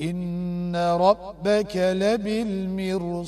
إن ربك لبالمرصاد